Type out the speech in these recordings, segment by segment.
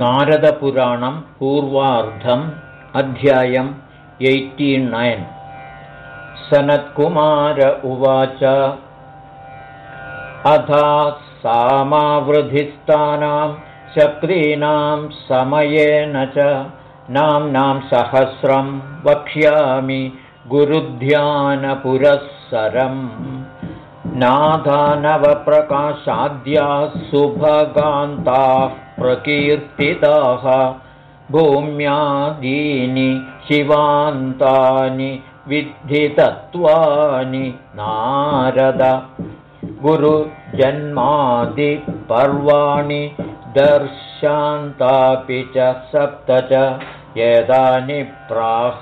नारदपुराणं पूर्वार्धम् अध्यायम् नैन्। सनत्कुमार उवाच अथा सामावृधिस्थानां चक्रीणां समयेन च नाम्नां सहस्रं वक्ष्यामि गुरुध्यानपुरःसरम्। नाथानवप्रकाशाद्याः सुभगान्ताः प्रकीर्तिताः भूम्यादीनि शिवान्तानि विद्धितत्वानि नारद गुरुजन्मादिपर्वाणि दर्शान्तापि च सप्त च एतानि प्राह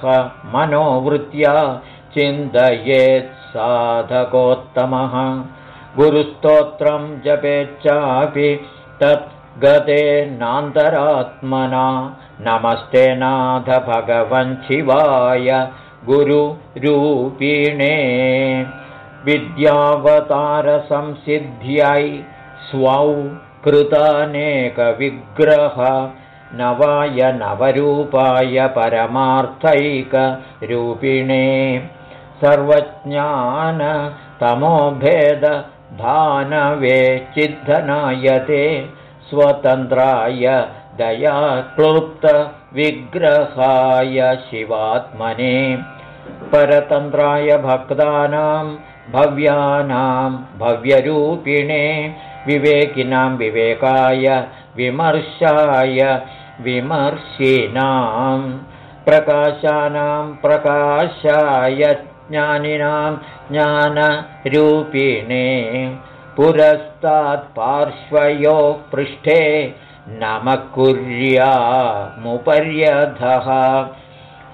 मनोवृत्या चिन्तयेत्साधकोत्तमः गुरुस्तोत्रं जपेच्चापि तत् गते नान्तरात्मना। नमस्ते नाथ भगवन् शिवाय गुरुरूपिणे विद्यावतारसंसिद्ध्यै स्वौ कृतानेकविग्रह नवाय नवरूपाय परमार्थैकरूपिणे। सर्वज्ञानतमोभेदभानवे चिद्धनायते स्वतन्त्राय दयाक्लुप्तविग्रहाय शिवात्मने परतन्त्राय भक्तानां भव्यानां भव्यरूपिणे विवेकिनां विवेकाय विमर्शाय विमर्शिनां प्रकाशानां प्रकाशाय ज्ञानिनां ज्ञानरूपिणे पुरस्तात्पार्श्वयो पृष्ठे नमः कुर्यामुपर्यधः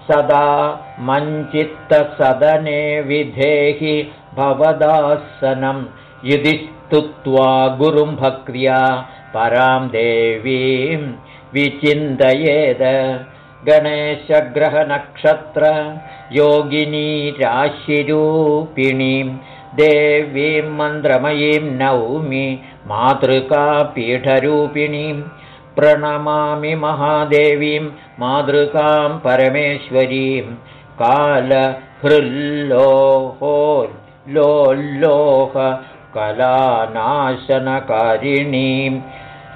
सदा मञ्चित्तसदने विधेहि भवदासनं। यदि स्तुत्वा गुरुं भक्त्या परां देवीं विचिन्तयेद। गणेशग्रहनक्षत्र योगिनी राशिरूपिणीं देवीं मन्द्रमयीं नौमि मातृकापीठरूपिणीं प्रणमामि महादेवीं मातृकां परमेश्वरीं कालहृल्लोहोल्लोल्लोह कलानाशनकारिणीं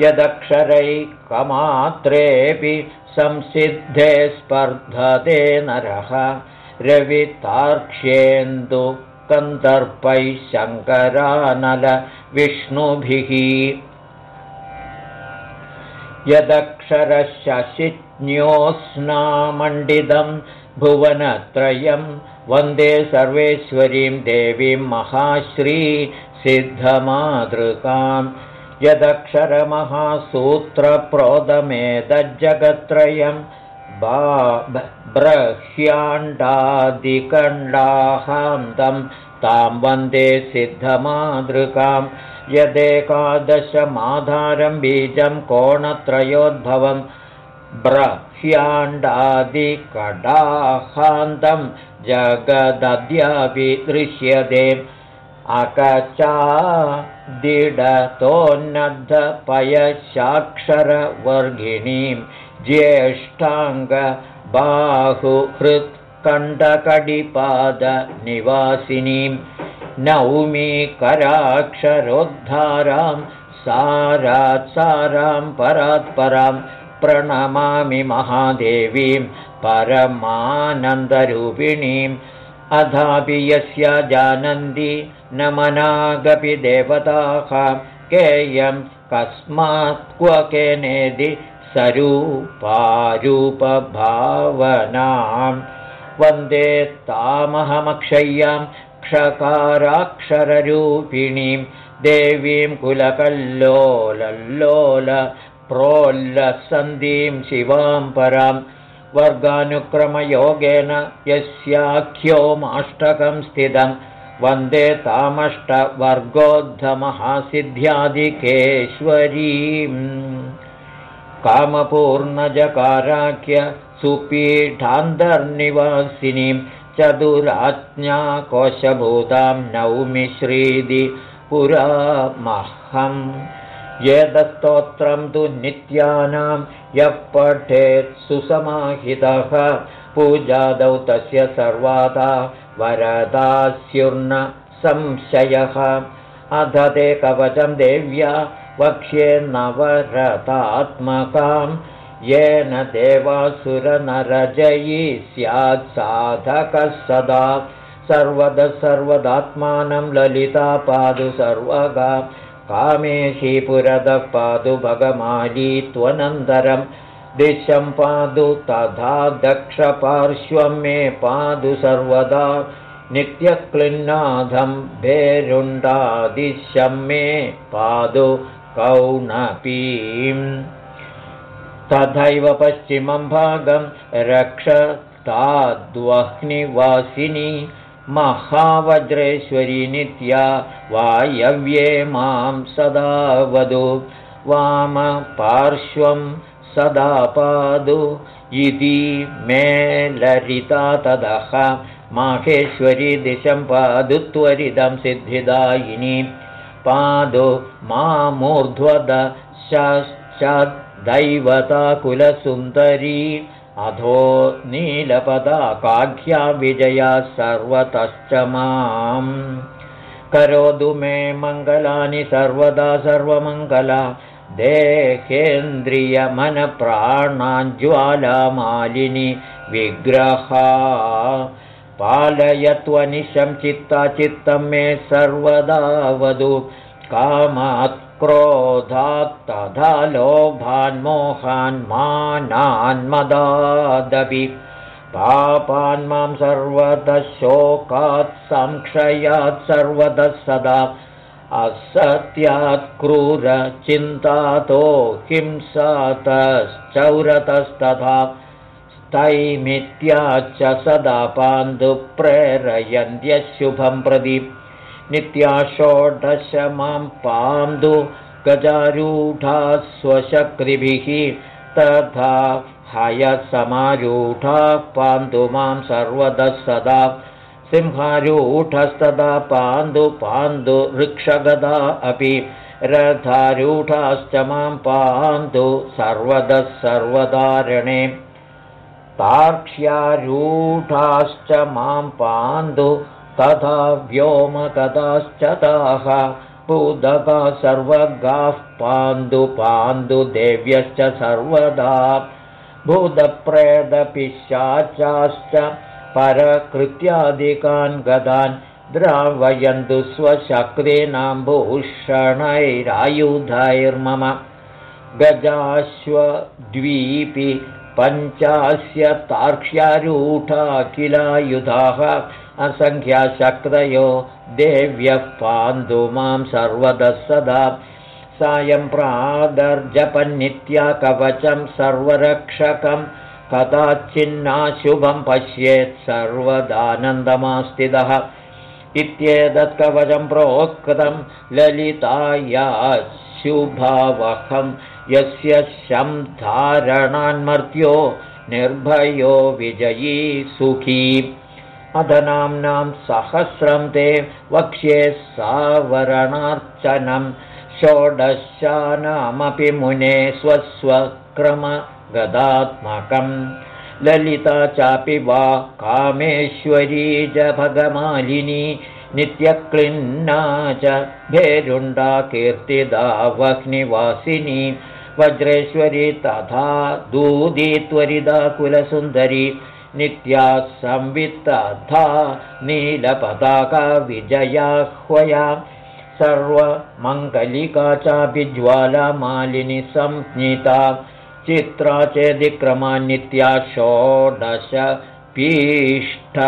यदक्षरैकमात्रेऽपि संसिद्धे स्पर्धते नरः रवितार्क्ष्येन्दु कन्दर्पैः शङ्करानलविष्णुभिः यदक्षरशशिज्ञोऽस्नामण्डितं भुवनत्रयं वन्दे सर्वेश्वरीं देवीं महाश्रीसिद्धमातृकां यदक्षरमहासूत्रप्रोदमेतज्जगत्त्रयं ब्रह्याण्डादिकण्डाहान्तं तां वन्दे सिद्धमातृकां। यदेकादशमाधारं बीजं कोणत्रयोद्भवं ब्रह्याण्डादिकडाहान्तं जगदद्यापि दृश्यते। अकचादिडतोन्नद्धपयशाक्षरवर्गिणीं ज्येष्ठाङ्गबाहुहृत्कण्ठकडिपादनिवासिनीं नौमी कराक्षरोद्धारां सारात् सारां परात्परां प्रणमामि महादेवीं परमानन्दरूपिणीम् अधापि यस्य जानन्ति न मनागपि देवताः केयं कस्मात् क्व केनेदि सरूपारूपभावनां वन्दे तामहमक्षय्यां क्षकाराक्षररूपिणीं देवीं कुलकल्लोलल्लोल प्रोल्लसन्धिं शिवां परां। वर्गानुक्रमयोगेन यस्याख्योमाष्टकं स्थितं। वन्दे तामष्टवर्गोद्धमहासिद्ध्यादिकेश्वरीम् कामपूर्णजकाराख्य सुपीठान्तर्निवासिनीं चतुराज्ञाकोशभूतां नौमि श्रीदि पुरामहम् येदस्तोत्रं तु नित्यानां यः पठेत् सुसमाहितः। पूजादौ तस्य सर्वादा वरदास्युर्न संशयः। अध ते कवचं देव्या वक्ष्ये नवरतात्मकां येन देवासुरनरजयी स्यात् साधकः सदा। सर्वदा सर्वदात्मानं ललिता पादु सर्वगा। कामेशी पुरतः पादु भगमाली त्वनन्तरं। दिशं पादु तथा दक्षपार्श्वं मे पादु सर्वदा। नित्यक्लिन्नाथं भेरुण्डादिशं मे पादु कौनपीम्। तथैव पश्चिमं भागं रक्षताद्वह्निवासिनी महावज्रेश्वरी नित्या वायव्ये मां सदा वधु वामपार्श्वं सदा पादु इति मे लरिता तदः माहेश्वरी दिशं पादु त्वरिदं सिद्धिदायिनी पादु मामूर्ध्वदश्चादैवताकुलसुन्दरी अधो नीलपदा काघ्या विजया सर्वतश्च माम्। करोतु मे मङ्गलानि सर्वदा सर्वमङ्गला देहेन्द्रियमनप्राणाञ्ज्वालामालिनि विग्रहा पालयत्वनिशं चित्ता चित्तं मे सर्वदा वधु। कामात् क्रोधात् तथा लोभान्मोहान्मानान्मदादपि पापान् मां सर्वतः शोकात् संक्षयात् सर्वतः सदा। असत्यात् क्रूरचिन्तातो हिंसातश्चौरतस्तथा तैमित्याच्च सदा पान्दुप्रेरयन्त्यशुभं प्रदि नित्याषोडश मां पान्दु गजारूढा स्वशक्तिभिः तथा हयसमारूढा पान्दु मां सर्वदः सदा। सिंहारूढस्तदा पान्दु पान्दु वृक्षगदा अपि। रथारूढाश्च मां पान्दु सर्वदः सर्वदारणे तार्क्ष्यारूढाश्च मां पान्दु तथा व्योमकदाश्च ताः। पुदका सर्वगाः पान्दु पान्दु देव्यश्च सर्वदा। भूतप्रेदपिशाचाश्च परकृत्यादिकान् गदान् द्रावयन्तु स्वशक्तीनाम्भूषणैरायुधैर्मम गजाश्वद्वीपि पञ्चास्य तार्क्ष्यारूढा किलायुधाः असङ्ख्याशक्तयो देव्यः पान्तु मां सर्वदः सदा। सायं प्रादर्जपन्नित्या कवचं सर्वरक्षकं कदाचिन्नाशुभं पश्येत् सर्वदानन्दमास्तिदः इत्येतत् कवचं प्रोक्तं ललिताया शुभावहं यस्य शं धारणान्मर्त्यो निर्भयो विजयी सुखी। अधनाम्नां सहस्रं ते वक्ष्ये सावरणार्चनं षोडशानामपि मुने स्वस्वक्रमगदात्मकं ललिता चापि वा कामेश्वरी च नित्यक्लिन्ना च भेरुण्डा कीर्तिदा वह्निवासिनी वज्रेश्वरी तथा दूदी त्वरिदा कुलसुन्दरी नित्या संवित्तथा नीलपताका विजयाह्वया सर्वमङ्गलिका चापि ज्वालामालिनि संज्ञिता चित्रा चेदिक्रमा नित्या षोडश पीष्ठविग्रहाः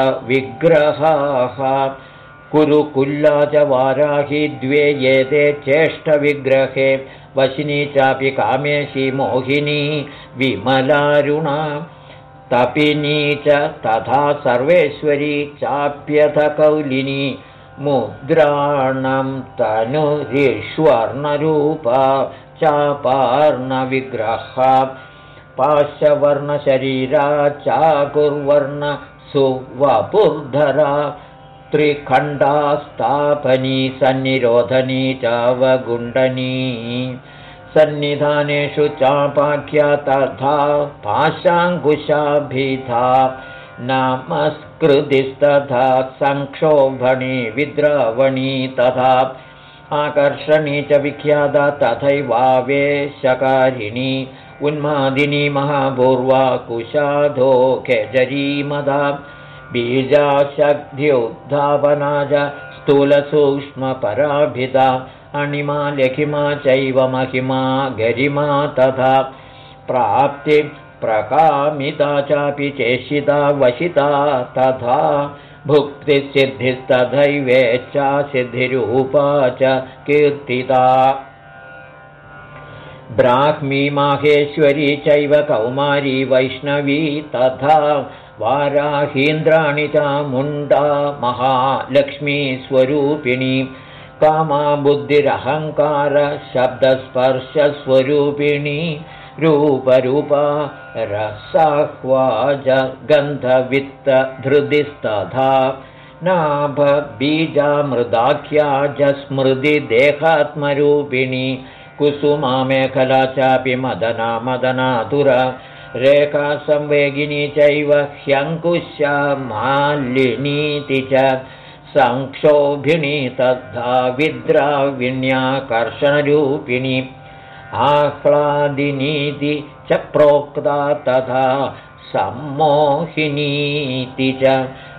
कुरुकुल्ला च वाराहि द्वे एते चेष्टविग्रहे। वशिनी चापि कामेशी मोहिनी विमलारुणा। तपिनी च तथा सर्वेश्वरी चाप्यथकौलिनी। मुद्राणं तनुरिष्वर्णरूपा चापार्णविग्रह। पाशवर्णशरीरा चाकुर्वर्ण सुवपुर्धरा त्रिखण्डास्तापनी सन्निरोधनी चावगुण्डनी। सन्निधानेषु चापाख्या तथा पाशाङ्कुशाभिधा नमस्कृतिस्तथा संक्षोभणी विद्रावणी तथा आकर्षणी च विख्याता तथैवावेशकारिणी उन्मादिनी महापूर्वा कुशाधो खेजरीमदा बीजाशक्त्युद्धापना च स्थूलसूक्ष्मपराभिता अणिमा लघिमा चैव महिमा गरिमा तथा प्राप्तिप्रकामिता चापि चेषिता वशिता तथा भुक्तिसिद्धिस्तथैवेच्छा सिद्धिरूपा च कीर्तिता। ब्राह्मी माहेश्वरी चैव कौमारी वैष्णवी तथा वाराहीन्द्राणि चामुण्डा महालक्ष्मीस्वरूपिणी कामा बुद्धिरहङ्कारशब्दस्पर्शस्वरूपिणी रूपरूपा गन्धवित्तधृदिस्तथा नाभबीजामृदाख्या च स्मृतिदेहात्मरूपिणी कुसुमा मेखला चापि मदना मदनातुर रेखासंवेगिनी चैव ह्यङ्कुशा मालिनीति च संक्षोभिणी तथा विद्राविण्याकर्षणरूपिणी आह्लादिनीति च प्रोक्ता तथा सम्मोहिनीति च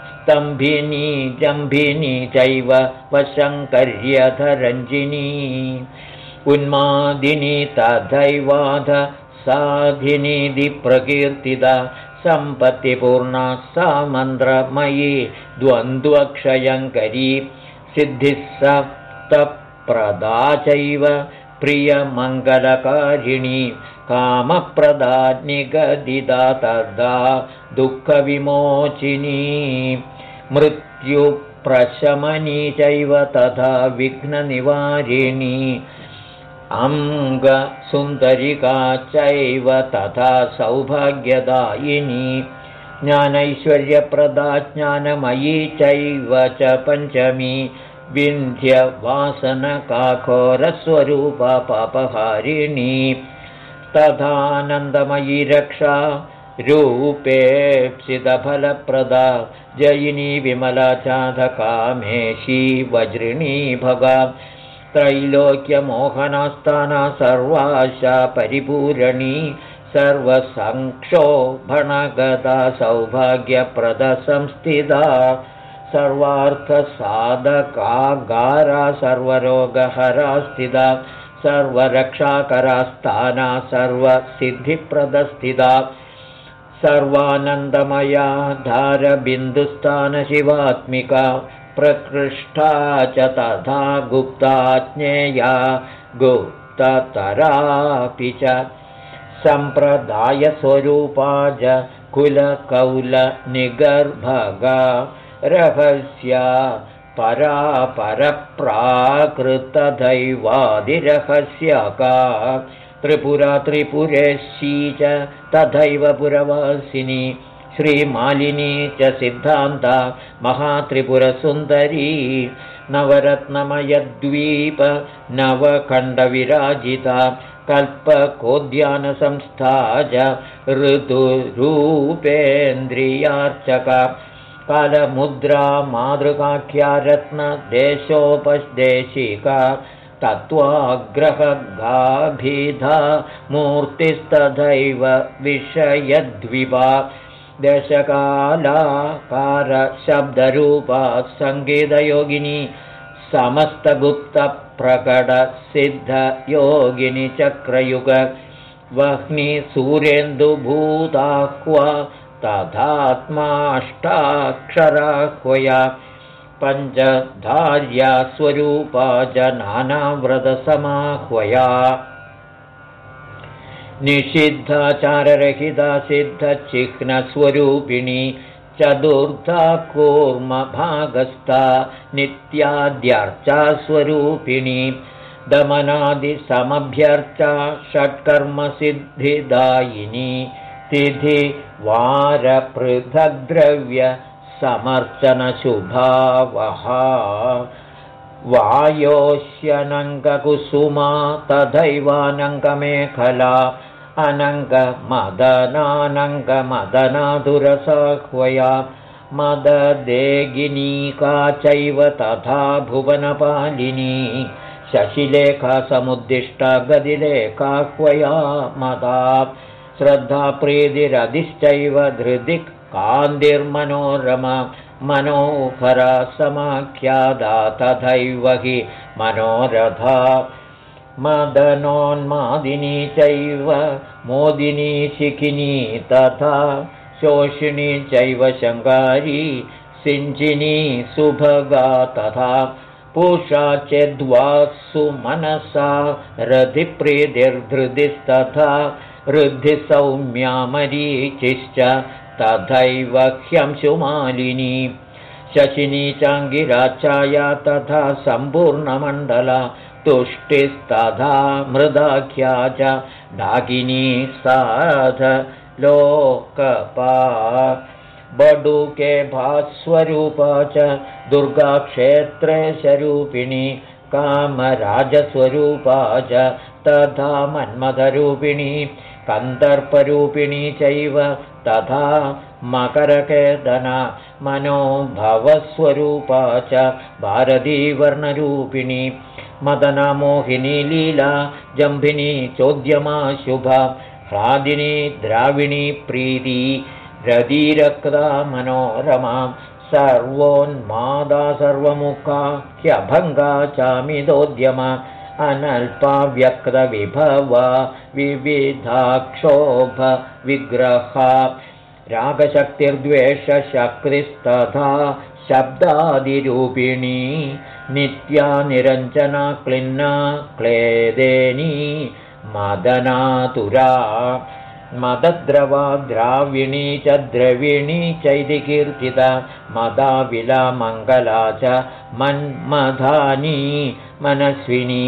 स्तम्भिनी जम्भिनी चैव वशङ्कर्यधरञ्जिनी। उन्मादिनी तथैवाध साधिनीतिप्रकीर्तिता सम्पत्तिपूर्णा सा मन्त्रमयी द्वन्द्वक्षयङ्करी सिद्धिः सप्तप्रदा चैव प्रियमङ्गलकारिणी कामप्रदा निगदिता तदा दुःखविमोचिनी। मृत्युप्रशमनी चैव तथा विघ्ननिवारिणी अङ्गसुन्दरिका चैव तथा सौभाग्यदायिनी। ज्ञानैश्वर्यप्रदा ज्ञानमयी चैव च पञ्चमी। विन्ध्यवासनकाघोरस्वरूपपापहारिणी तथानन्दमयी रक्षा रूपेप्सितफलप्रदा जयिनी विमला चाधकामेशी वज्रिणी भगा त्रैलोक्यमोहनास्थाना सर्वाशा परिपूरणी सर्वसङ्क्षोभणगता सौभाग्यप्रदसंस्थिता सर्वार्थसाधकागारा सर्वरोगहरा स्थिता सर्वरक्षाकरास्थाना सर्वसिद्धिप्रदस्थिता सर्वानन्दमया धारबिन्दुस्थानशिवात्मिका प्रकृष्टा च तथा गुप्ता ज्ञेया गुप्ततरापि च सम्प्रदायस्वरूपा च कुलकौलनिगर्भगा रहस्या परापरप्राकृतदैवादिरहस्यका त्रिपुरा त्रिपुरेशी च तथैव पुरवासिनी श्रीमालिनी च सिद्धान्ता महात्रिपुरसुन्दरी नवरत्नमयद्वीप नवखण्डविराजिता कल्पकोद्यानसंस्था च ऋतुरूपेन्द्रियार्चका कालमुद्रा मातृकाख्या रत्नदेशोपदेशिका तत्त्वाग्रहगाभिधा मूर्तिस्तथैव विषयद्विपा दशकालाकारशब्दरूपा सङ्गीतयोगिनी समस्तगुप्तप्रकटसिद्धयोगिनि चक्रयुग वह्नि सूरेन्दुभूताह्वा तथात्माष्टाक्षराह्वया पञ्चधार्या स्वरूपा च नानाव्रतसमाह्वया निषिद्धाचाररहिता सिद्धचिह्नस्वरूपिणी चतुर्था कूर्मभागस्था नित्याद्यर्चास्वरूपिणी दमनादिसमभ्यर्चा षट्कर्मसिद्धिदायिनी तिथिवारपृथग्द्रव्यसमर्चनशुभावहा वायोश्यनङ्गकुसुमा तथैवानङ्गमेखला अनङ्गमदनानङ्गमदनाधुरसाह्वया मददेगिनीका चैव तथा भुवनपालिनी शशिलेखासमुद्दिष्टा गदिलेखाह्वया मदा श्रद्धाप्रीतिरधिश्चैव धृदिक् कान्तिर्मनोरमा मनोहरा समाख्यादा तथैव हि मनोरथा मदनोन्मादिनी चैव मोदिनी शिखिनी तथा शोषिणी चैव शङ्गारी सिञ्चिनी सुभगा तथा पूषा चेद्वासु मनसा रधिप्रीतिर्धृतिस्तथा ऋद्धिसौम्यामरीचिश्च तथैव ह्यंशुमालिनी। शशिनी चाङ्गिराचाया तथा सम्पूर्णमण्डला तुष्टिस्तथा मृदाख्या च डाकिनी साध लोकपा। बडुके भास्वरूपा च दुर्गाक्षेत्रे स्वरूपिणी कामराजस्वरूपा च तथा मन्मथरूपिणी कन्दर्परूपिणी चैव तथा मकरकेदना मनोभवस्वरूपा च भारतीवर्णरूपिणी मदनमोहिनी लीला जम्भिनी चोद्यमा शुभा ह्लादिनी द्राविणी प्रीति रदीरक्ता मनोरमा सर्वोन्मादा सर्वमुखा ह्यभङ्गा चामिदोद्यमा अनल्पा व्यक्तविभवा विविधाक्षोभ विग्रहा रागशक्तिर्द्वेषशक्तिस्तथा शब्दादिरूपिणी नित्या निरञ्जना क्लिन्ना क्लेदेनी मदनातुरा मदद्रवा द्राविणी च द्रविणी चैति कीर्तिता मदाविला मङ्गला च मन्मधानी मनस्विनी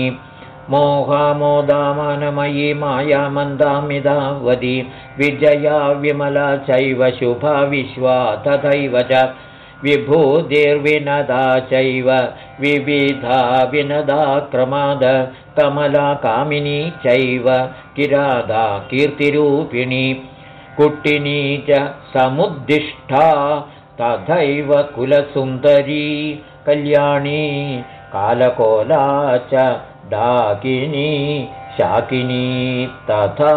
मोहामोदामानमयी माया मन्दामिदावदी विजया विमला चैव शुभा विश्वा तथैव च। विभूतिर्विनदा चैव। विविधा विनदा क्रमाद। कमला कामिनी चैव। किरादा कीर्तिरूपिणी। कुट्टिनी च समुद्दिष्टा तथैव कुलसुन्दरी। कल्याणी कालकोला च डाकिनी शाकिनी तथा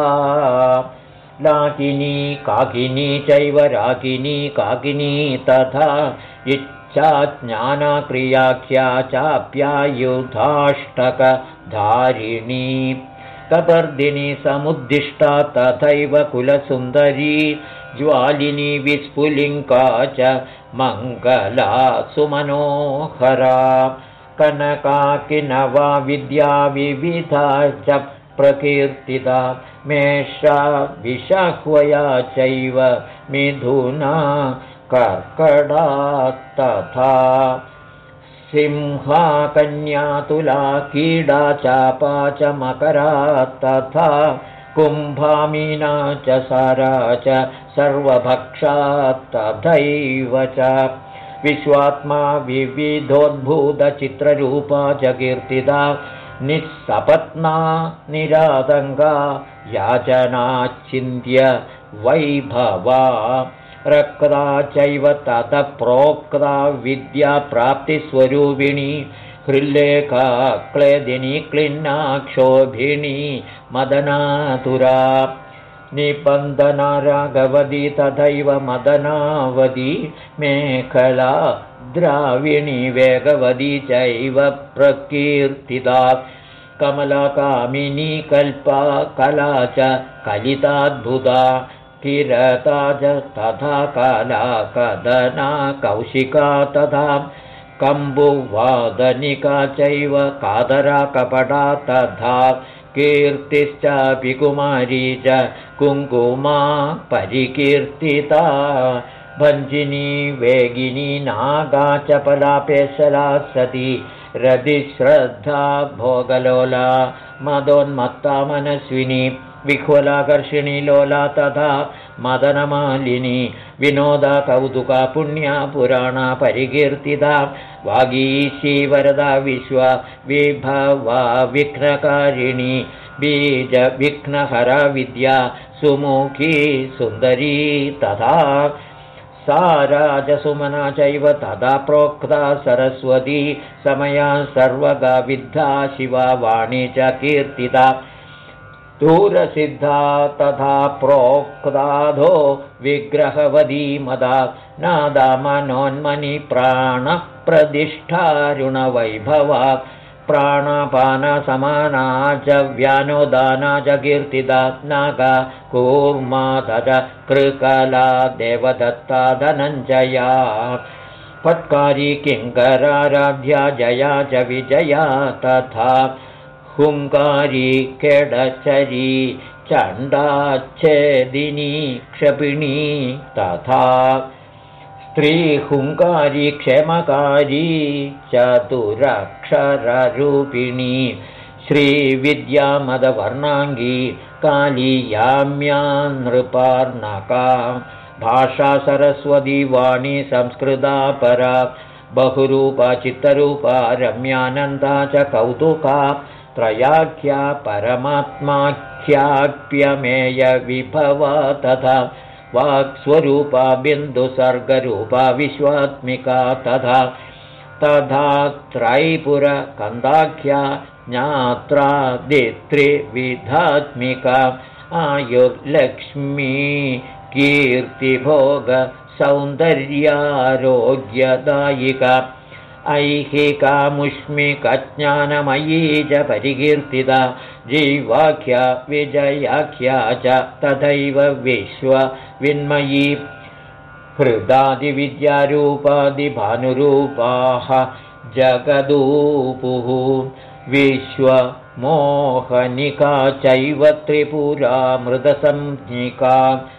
लाकिनी काकिनी चैव राकिनी काकिनी तथा इच्छा ज्ञानक्रियाख्या चाप्यायुधाष्टकधारिणी कपर्दिनी समुद्दिष्टा तथैव कुलसुन्दरी ज्वालिनी विस्फुलिङ्का च मङ्गला सुमनोहरा कनकाकिनवा विद्या विविधा च प्रकीर्तिता मेषा विषह्वया चैव मिथुना कर्कडा तथा सिंहा कन्यातुला कीडा चापा च मकरा तथा कुम्भामीना च सारा च सर्वभक्षा तथैव च विश्वात्मा विविधोद्भूतचित्ररूपा च कीर्तिता निःसपत्ना निरातङ्गा याचनाचिन्त्य वैभवा रक्ता चैव ततः प्रोक्ता विद्याप्राप्तिस्वरूपिणी हृल्लेखा क्लेदिनी क्लिन्नाक्षोभिणी मदनातुरा निबन्धना राघवदी तथैव मदनावदी मेखला द्राविणी वेगवदी चैव प्रकीर्तिता कमलाकामिनी कल्पा कला च कलिताद्भुता किरता च तथा काला कदना कौशिका तथा कम्बुवादनिका चैव कादरा कपटा तथा कीर्तिश्चापि कुमारी च कुङ्कुमा परिकीर्तिता। भञ्जिनी वेगिनी नागा च पलापेशला सती। रदिश्रद्धा भोगलोला मदोन्मत्ता मनस्विनी विह्वलाकर्षिणी लोला तथा मदनमालिनी विनोदा कौतुका पुण्या पुराणा परिकीर्तिता वागीशी वरदा विश्वा विभवा विघ्नकारिणी बीजविघ्नहरा विद्या सुमुखी सुन्दरी तथा सा राजसुमना चैव तदा प्रोक्ता सरस्वती समया सर्वगा विद्धा शिवा वाणी च कीर्तिता दूरसिद्धा तथा प्रोक्ताधो विग्रहवदी मदा नादा मनोन्मनि प्राणप्रतिष्ठारुणवैभवा प्राणापानसमाना च व्यानोदाना च कीर्तिदा नागा कूर्मादज कृकला देवदत्ता धनञ्जया। पत्कारी किङ्कराराध्या जया च विजया तथा हुङ्कारी केडचरी चण्डाच्छेदिनी क्षपिणी तथा स्त्रीहुङ्कारी क्षमकारी चतुरक्षररूपिणी श्रीविद्यामदवर्णाङ्गी कालीयाम्या नृपार्णका भाषा सरस्वती वाणी संस्कृता परा बहुरूपा चित्तरूपा रम्यानन्दा च कौतुका त्रयाख्या परमात्माख्याप्यमेयविभवा तथा वाक्स्वरूपा बिन्दुसर्गरूपा विश्वात्मिका तथा तथा त्रैपुरकन्दाख्या ज्ञात्रादित्रिविधात्मिका आयुर्लक्ष्मी कीर्तिभोगसौन्दर्यारोग्यदायिका ऐहिकामुष्मिकज्ञानमयी च परिकीर्तिता जीवाख्या विजयाख्या च तथैव विश्वविन्मयी। हृदादिविद्यारूपादिभानुरूपाः जगदूपुः। विश्वमोहनिका चैव त्रिपुरा मृदसंज्ञिका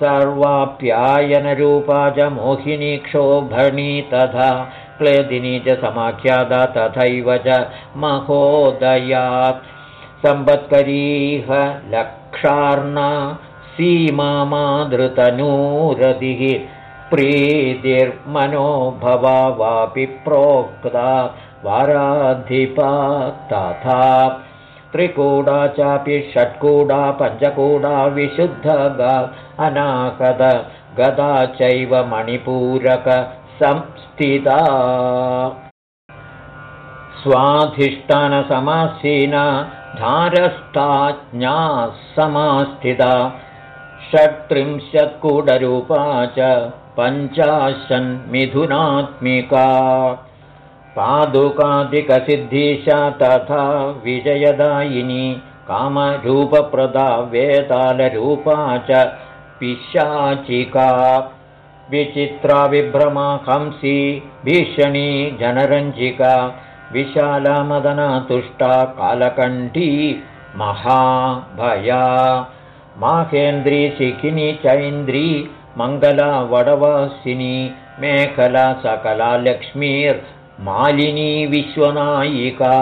सर्वाप्यायनरूपा च मोहिनी क्षोभणी तथा क्लेदिनी च समाख्याता तथैव च महोदयात्। सम्पत्करीह लक्षार्णा सीमामादृतनूरदिः प्रीतिर्मनोभवा वापि प्रोक्ता वाराधिपा तथा त्रिकूडा चापि षट्कूडा पञ्चकूडा विशुद्धगा अनाकद गदा चैव मणिपूरक संस्थिता। स्वाधिष्ठानसमासीना धारस्ताज्ञा समास्थिता। षट्त्रिंशत्कूडरूपा च पञ्चाशन्मिथुनात्मिका पादुकादिकसिद्धीशा तथा विजयदायिनी कामरूपप्रदा वेतालरूपा च पिशाचिका विचित्रा विभ्रमा हंसी भीषणी जनरञ्जिका विशाला मदना तुष्टा कालकण्ठी महाभया माहेन्द्री शिखिनी चैन्द्री मङ्गला वडवासिनी मेखला सकला लक्ष्मीर्मालिनी विश्वनायिका।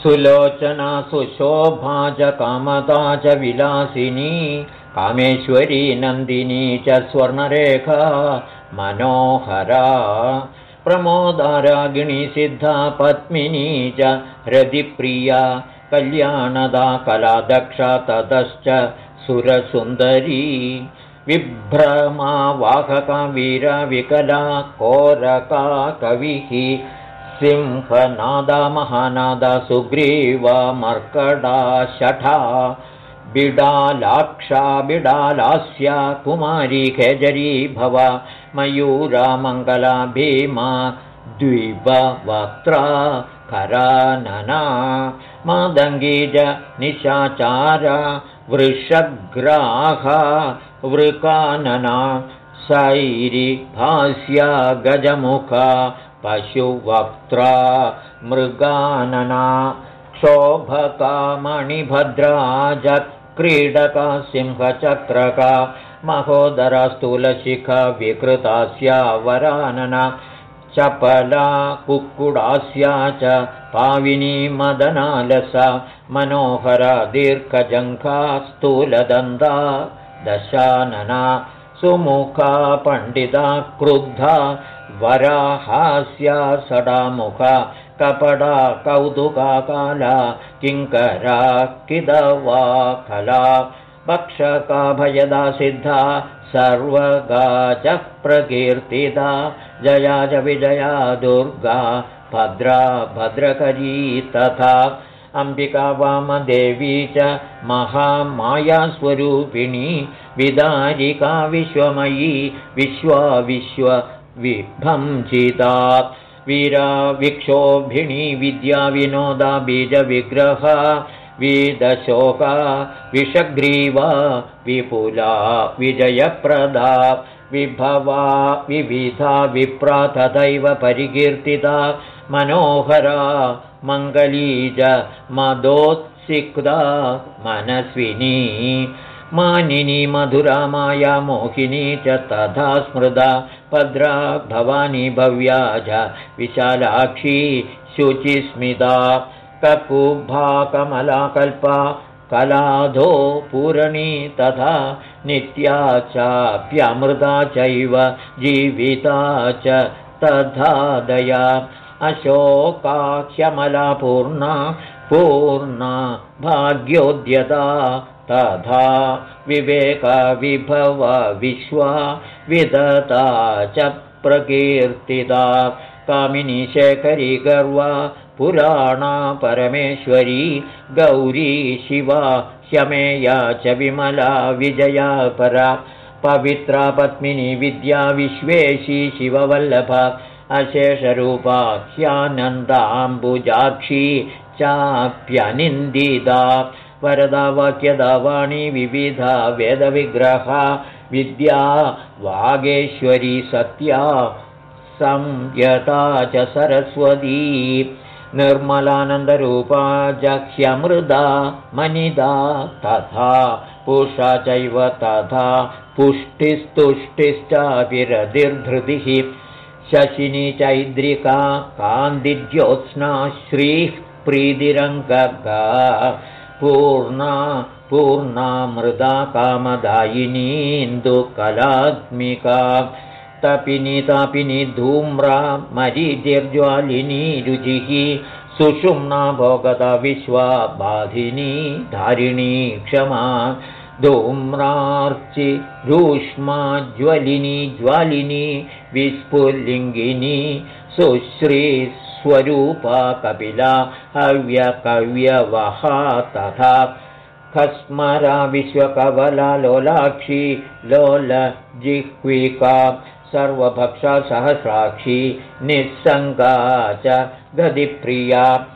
सुलोचना सुशोभा च कामता च विलासिनी कामेश्वरी नन्दिनी च स्वर्णरेखा मनोहरा प्रमोदारागिणी सिद्धा पद्मिनी च हृदिप्रिया कल्याणदा कलादक्षा ततश्च सुरसुन्दरी विभ्रमा वाहका वीरविकला कोरका कविः सिंहनादा महानादा सुग्रीवा मर्कडा शठा बिडालाक्षा बिडालास्या कुमारी खेजरी भव मयूरा मङ्गला भीमा द्विपवक्त्रा करानना मादङ्गीज निशाचार वृषग्राह वृकानना सैरिभास्या गजमुखा पशुवक्त्रा मृगानना क्षोभका सिंहचक्रका स्थूलशिखा विकृतास्या वरानना चपला कुक्कुडास्या च पाविनी मदनालसा मनोहरा दीर्घजङ्घा स्थूलदन्ता दशानना सुमुखा पण्डिता क्रुद्धा वराहास्या सडामुखा कपडा कौतुकाकाला किङ्करा किदवा खला भक्षका भयदा सिद्धा सर्वगा च प्रकीर्तिता जया च विजया दुर्गा। भद्रा भद्रकरी तथा। अम्बिका वामदेवी च महामायास्वरूपिणी। विदारिका विश्वमयी। विश्वा विश्वविभंसिता वीरा विक्षोभिणी विद्याविनोदा बीजविग्रह वीदशोका विषग्रीवा विपुला विजयप्रदा विभवा विविधा विप्रा तथैव परिकीर्तिता मनोहरा मङ्गलीज मदोत्सिक्ता मनस्विनी मानिनी मधुरा माया मोहिनी च तथा स्मृदा भद्रा भवानी भव्या च विशालाक्षी शुचिस्मिता ककुभा कमलाकल्पा कलाधो पूरणी तथा नित्या चाप्यमृता चैव जीविता च तथा दया। अशोकाख्यमला पूर्णा पूर्णा भाग्योद्यता तथा विवेकविभव विश्वा विदता च प्रकीर्तिता कामिनी शेखरी गर्वा पुराणा परमेश्वरी गौरी शिवा शमेया च विमला विजया परा पवित्रा पद्मिनी विद्या विश्वेशी शिववल्लभा अशेषरूपा ह्यानन्दाम्बुजाक्षी चाप्यनिन्दिता वरदा वाक्यदावाणी विविधा वेदविग्रहा विद्या वागेश्वरी सत्या संयता च सरस्वती। निर्मलानन्दरूपा जह्यमृदा मनिदा तथा पुषा चैव तथा पुष्टिस्तुष्टिश्चाभिरधिर्धृतिः शशिनी चैद्रिका कान्तिज्योत्स्ना श्रीः प्रीतिरङ्गगा। पूर्णा पूर्णा मृदा कामदायिनीन्दुकलात्मिका तपिनी तापिनी धूम्रा मरीजिर्ज्वालिनी रुचिः सुषुम्ना भोगता विश्वा बाधिनी धारिणी क्षमा धूम्रार्चि रूष्मा ज्वलिनी ज्वालिनी विस्फुलिङ्गिनी सुश्रीस्वरूपा कपिला हव्यकव्यवहा तथा खस्मरा विश्वकवला लोलाक्षी लोलजिह्विका सर्वभक्षा सहस्राक्षी निःसङ्गा च गदिप्रिया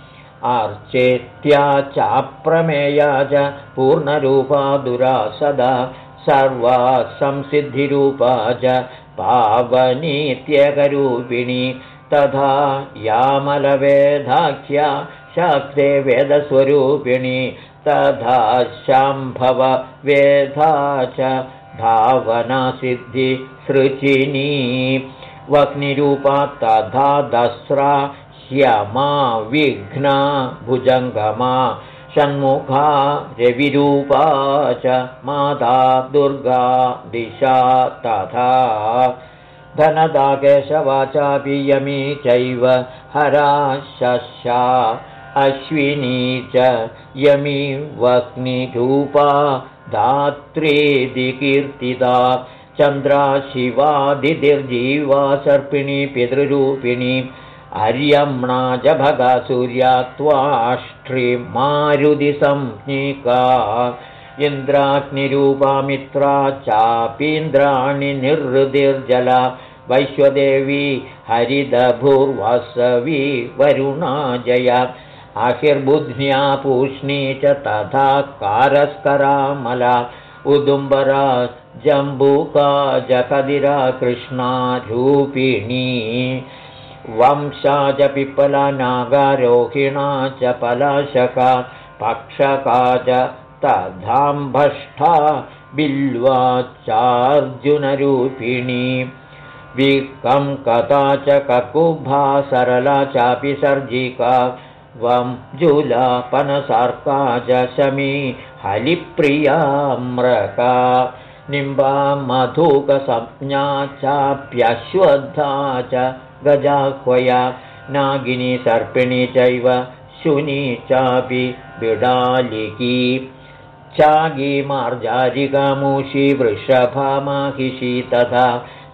आर्चेत्या चाप्रमेया च पूर्णरूपा दुरा सदा सर्वा संसिद्धिरूपा च पावनीत्यकरूपिणी। तथा यामलवेधाख्या शाक्ते वेदस्वरूपिणी। तथा शाम्भववेधा च भावनासिद्धिसृचिनी वह्निरूपा तथा दस्रा श्यमा विघ्ना भुजङ्गमा षण्मुखा रविरूपा च माता दुर्गा दिशा तथा धनदा केशवाचापि यमी चैव हरा शशा अश्विनी च यमी वह्निरूपा धात्रीदिकीर्तिदा चन्द्रा शिवादिर्जीवा सर्पिणी पितृरूपिणी अर्यम्णा च भगा सूर्या त्वाष्ट्रिमारुदिसंज्ञिका इन्द्राग्निरूपामित्रा चापीन्द्राणि निर्हृदिर्जला वैश्वदेवी हरिदभूर्वसवी वरुणा जया आहिर्बुध्न्या पूष्णी च तथा कारस्करामला उदुम्बरा जम्बूका जकदिरा कृष्णारूपिणी वंशा च पिप्पला नागारोहिणा च पलाशका पक्षका च तथाम्भष्ठा बिल्वा चार्जुनरूपिणी विकं च ककुभा सरला चापि सर्जिका वं जुलापनसार्का च शमी हलिप्रियाम्रका निम्बा मधुकसंज्ञा चाप्यश्वद्धा च गजाह्वया नागिनी सर्पिणी चैव शुनी चापि बिडालिकी। चागी मार्जारिकामूषी वृषभामाहिषी तथा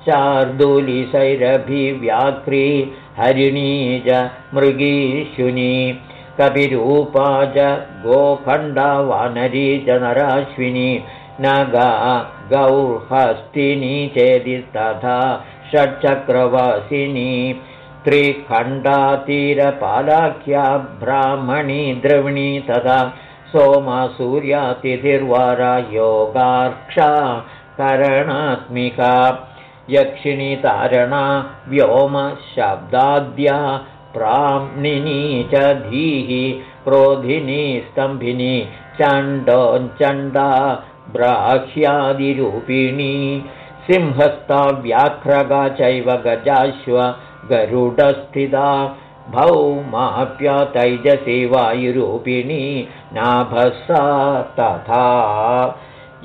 शार्दूलिसैरभिव्याघ्री हरिणी च मृगीशुनी। कपिरूपा च गोखण्डा वानरी च नराश्विनी नगा गौर्हस्तिनी चेदि तथा षट्चक्रवासिनी त्रिखण्डातीरपालाख्या ब्राह्मणी द्रविणी तथा सोमसूर्यातिथिर्वारा योगार्क्षा करणात्मिका यक्षिणी तारणा व्योमशब्दाद्या प्राह्निनी च धीः क्रोधिनी स्तम्भिनी चण्डोञ्चण्डा ब्राह्यादिरूपिणी सिंहस्ता व्याघ्रगा चैव गजाश्व गरुडस्थिता भौमाप्या तैजसी वायुरूपिणी नाभसा तथा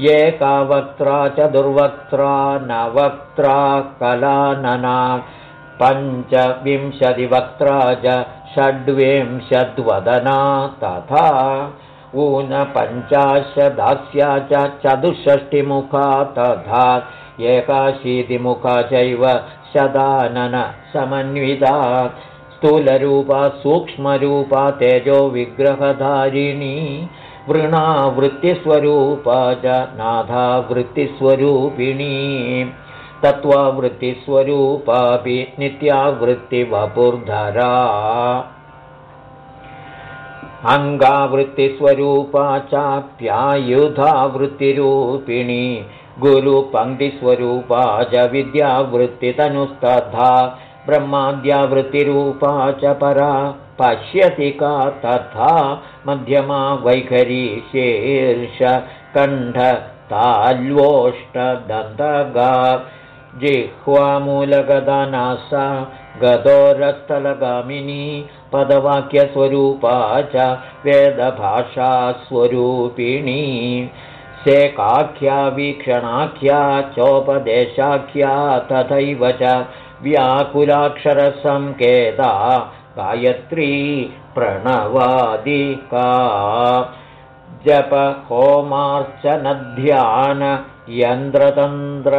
एकावक्त्रा चतुर्वक्त्रा नवक्त्रा कलानना पञ्चविंशतिवक्त्रा च षड्विंशद्वदना तथा ऊनपञ्चाशदास्या च चतुष्षष्टिमुखा तथा एकाशीतिमुखा चैव शदाननसमन्विता स्थूलरूपा सूक्ष्मरूपा तेजो विग्रहधारिणी वृणावृत्तिस्वरूपा च नाथावृत्तिस्वरूपिणी तत्त्वावृत्तिस्वरूपापि नित्यावृत्तिवपुर्धरा अङ्गावृत्तिस्वरूपा चाप्यायुधावृत्तिरूपिणी गुरुपङ्क्तिस्वरूपा च विद्यावृत्तितनुस्तथा ब्रह्माद्यावृत्तिरूपा च परा पश्यति का तथा मध्यमा वैखरी शीर्ष कण्ठ ताल्वोष्टदन्तगा जिह्वामूलगदानासा गदोरस्थलगामिनी पदवाक्यस्वरूपा च वेदभाषास्वरूपिणी शेकाख्या वीक्षणाख्या चोपदेशाख्या तथैव च व्याकुलाक्षरसङ्केता गायत्री प्रणवादिका। जप होमार्चनध्यान यन्द्रतन्त्र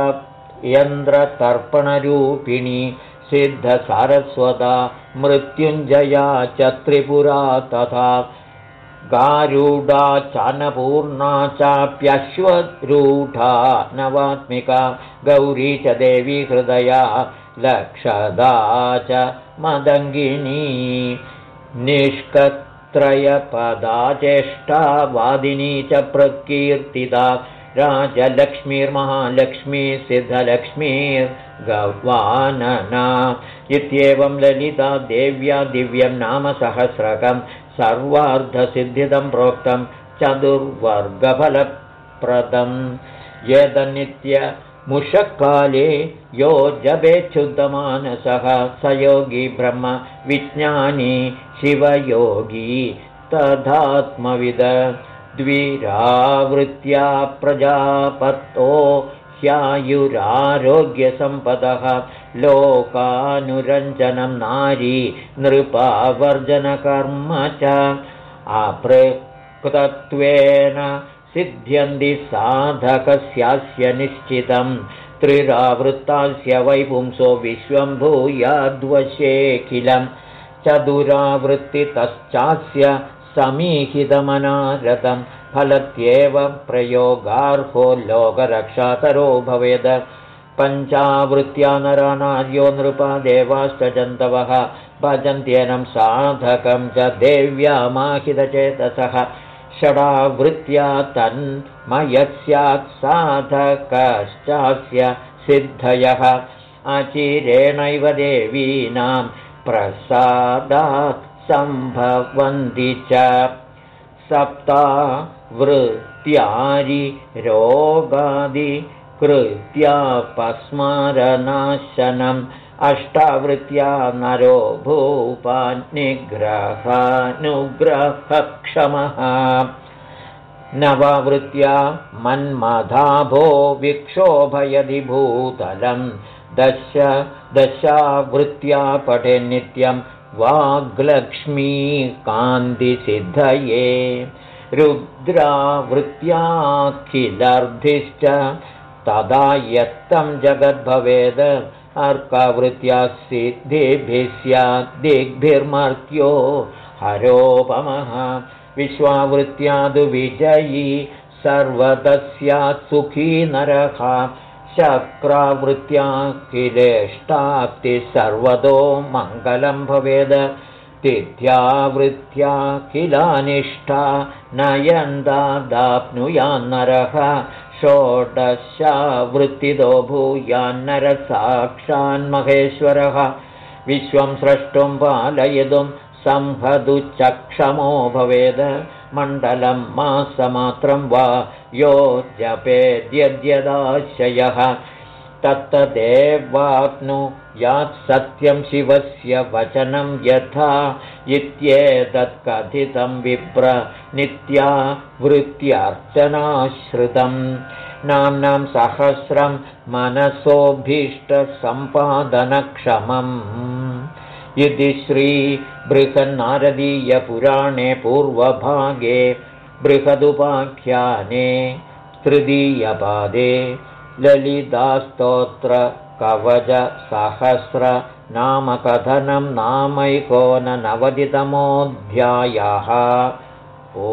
यन्द्रतर्पणरूपिणी सिद्धसारस्वता मृत्युञ्जया च त्रिपुरा तथा गारूढा चान्नपूर्णा चाप्यश्वरूढा नवात्मिका गौरी च देवी हृदया लक्षदा च मदङ्गिनी। निष्कत्रयपदा चेष्टा वादिनी च प्रकीर्तिता राजलक्ष्मीर्महालक्ष्मी सिद्धलक्ष्मीर्गवानना इत्येवं ललिता देव्या दिव्यं नाम सहस्रकं सर्वार्धसिद्धिदं प्रोक्तं चतुर्वर्गफलप्रदं यदनित्यमुषकाले यो जपेच्छुद्धमानसः स योगी ब्रह्म विज्ञानी शिवयोगी तथात्मविद द्विरावृत्या प्रजापतो ह्यायुरारोग्यसम्पदः लोकानुरञ्जनं नारी नृपावर्जनकर्म च अपृक्तत्वेन सिद्ध्यन्ति साधकस्यास्य निश्चितं त्रिरावृत्तास्य वैपुंसो विश्वं भूयाद्वशेखिलं चतुरावृत्तितश्चास्य समीहितमनारतं फलत्येव प्रयोगार्हो लोकरक्षातरो भवेद। पञ्चावृत्त्या नरानार्यो नृपा देवाश्च जन्तवः। भजन्त्येनं साधकं च देव्यामाहितचेतसः। षडावृत्त्या तन्मयस्यात् साधकश्चास्य सिद्धयः। अचिरेणैव देवीनां प्रसादात् सम्भवन्ति च सप्ता वृत्त्यारि रोगादि कृत्यापस्मारनाशनम् अष्टावृत्या नरो भूपान्निग्रहानुग्रहक्षमः नवावृत्या मन्मधाभो विक्षोभयदि भूतलं दश दशावृत्त्या पठे नित्यं वाग्लक्ष्मीकान्तिसिद्धये रुद्रावृत्त्याखिलर्धिश्च तदा यत्तं जगद्भवेद् अर्कावृत्त्या सिद्धिभिः स्याद्दिग्भिर्मर्त्यो हरोपमः विश्वावृत्त्यादुविजयी सर्वतस्यात् सुखी नरः शक्रावृत्त्या किलेष्टाप्ति सर्वतो मङ्गलं भवेद। तिथ्यावृत्त्या किलानिष्ठा नयन्दादाप्नुयान्नरः षोडशावृत्तितो भूयान्नरसाक्षान्महेश्वरः विश्वं स्रष्टुं पालयितुं संहदुचक्षमो भवेद मण्डलं मासमात्रं वा यो जपेद्यद्यदाशयः तत्तदेवाप्नु यात् सत्यं शिवस्य वचनं यथा। इत्येतत्कथितं विप्र नित्या वृत्त्यर्चनाश्रितं नाम्नां सहस्रं मनसोऽभीष्टसम्पादनक्षमम् इति श्रीबृहन्नारदीयपुराणे पूर्वभागे बृहदुपाख्याने तृतीयपादे ललितास्तोत्रकवचसहस्रनामकथनं नामैकोननवतितमोऽध्यायः। ओ